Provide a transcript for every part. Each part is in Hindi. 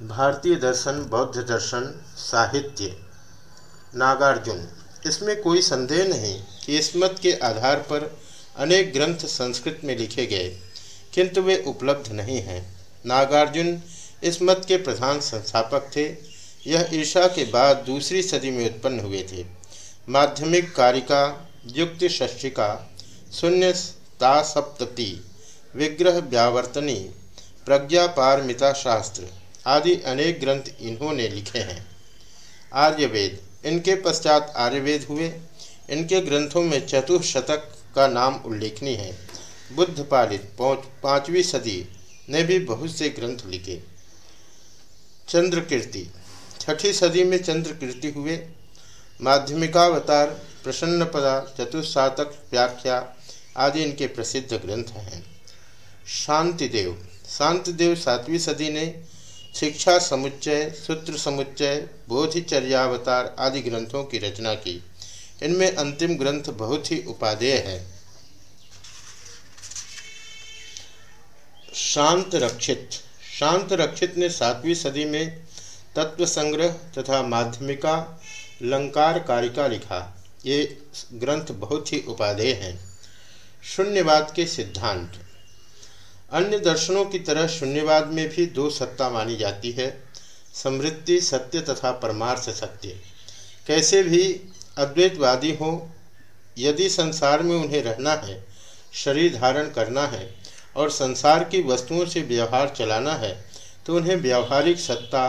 भारतीय दर्शन, बौद्ध दर्शन, साहित्य, नागार्जुन, इसमें कोई संदेह नहीं कि इस मत के आधार पर अनेक ग्रंथ संस्कृत में लिखे गए, किंतु वे उपलब्ध नहीं हैं। नागार्जुन इस मत के प्रधान संस्थापक थे। यह ईशा के बाद दूसरी सदी में उत्पन्न हुए थे। माध्यमिक कारिका, युक्त षष्टिका शून्य सप्तति, विग्रह व्यावर्तनी, प्रज्ञा पारमिता शास्त्र आदि अनेक ग्रंथ इन्होंने लिखे हैं। आर्यवेद। इनके पश्चात आर्यवेद हुए। इनके ग्रंथों में चतुशतक का नाम उल्लेखनीय है। बुद्ध पालित पाँचवीं सदी ने भी बहुत से ग्रंथ लिखे। चंद्रकीर्ति। छठी सदी में चंद्रकीर्ति हुए। माध्यमिकावतार, प्रसन्नपदा चतुस्सातक व्याख्या आदि इनके प्रसिद्ध ग्रंथ हैं। शांतिदेव। शांतिदेव सातवीं सदी ने शिक्षा समुच्चय, सूत्र समुच्चय, बोधिचर्यावतार आदि ग्रंथों की रचना की। इनमें अंतिम ग्रंथ बहुत ही उपादेय है। शांत रक्षित। शांत रक्षित ने सातवीं सदी में तत्व संग्रह तथा माध्यमिका लंकार कारिका लिखा। ये ग्रंथ बहुत ही उपादेय हैं। शून्यवाद के सिद्धांत। अन्य दर्शनों की तरह शून्यवाद में भी दो सत्ता मानी जाती है, समृद्धि सत्य तथा परमार्थ सत्य। कैसे भी अद्वैतवादी हो, यदि संसार में उन्हें रहना है, शरीर धारण करना है और संसार की वस्तुओं से व्यवहार चलाना है तो उन्हें व्यवहारिक सत्ता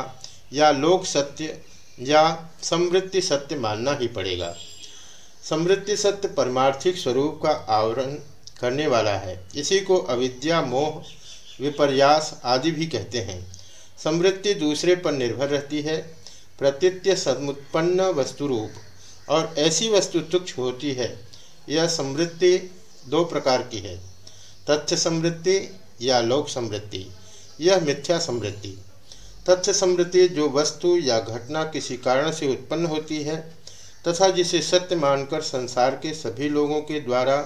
या लोक सत्य या समृद्धि सत्य मानना ही पड़ेगा। समृद्धि सत्य परमार्थिक स्वरूप का आवरण करने वाला है। इसी को अविद्या, मोह, विपर्यास आदि भी कहते हैं। समृद्धि दूसरे पर निर्भर रहती है। प्रतीत्य समुत्पन्न वस्तु रूप और ऐसी वस्तु तुक्ष होती है। यह समृद्धि दो प्रकार की है। तथ्य समृद्धि या लोक समृद्धि। यह मिथ्या समृद्धि। तथ्य समृद्धि जो वस्तु या घटना किसी कारण से उत्पन्न होती है तथा जिसे सत्य मानकर संसार के सभी लोगों के द्वारा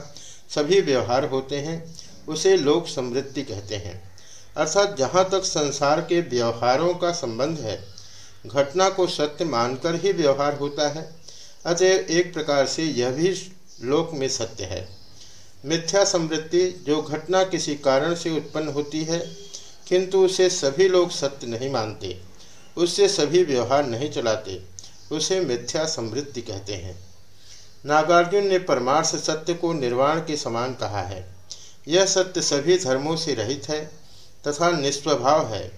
सभी व्यवहार होते हैं, उसे लोक समृद्धि कहते हैं। अर्थात जहाँ तक संसार के व्यवहारों का संबंध है, घटना को सत्य मानकर ही व्यवहार होता है। अतः एक प्रकार से यह भी लोक में सत्य है। मिथ्या समृद्धि जो घटना किसी कारण से उत्पन्न होती है, किंतु उसे सभी लोग सत्य नहीं मानते, उससे सभी व्यवहार नहीं चलाते, उसे मिथ्या समृद्धि कहते हैं। नागार्जुन ने परमार्थ सत्य को निर्वाण के समान कहा है। यह सत्य सभी धर्मों से रहित है तथा निस्वभाव है।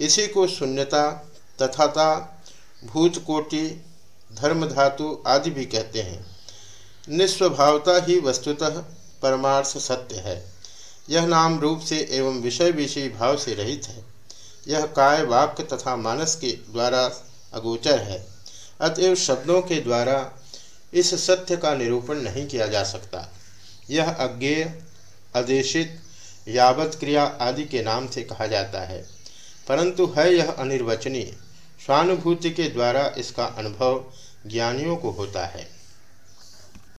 इसी को शून्यता, तथाता, भूतकोटि धर्म धातु आदि भी कहते हैं। निस्वभावता ही वस्तुतः परमार्थ सत्य है। यह नाम रूप से एवं विषय विषय भाव से रहित है। यह काय, वाक्य तथा मानस के द्वारा अगोचर है। अतएव शब्दों के द्वारा इस सत्य का निरूपण नहीं किया जा सकता। यह अज्ञेय, अदेशित, यावत क्रिया आदि के नाम से कहा जाता है। परंतु है यह अनिर्वचनीय। स्वानुभूति के द्वारा इसका अनुभव ज्ञानियों को होता है।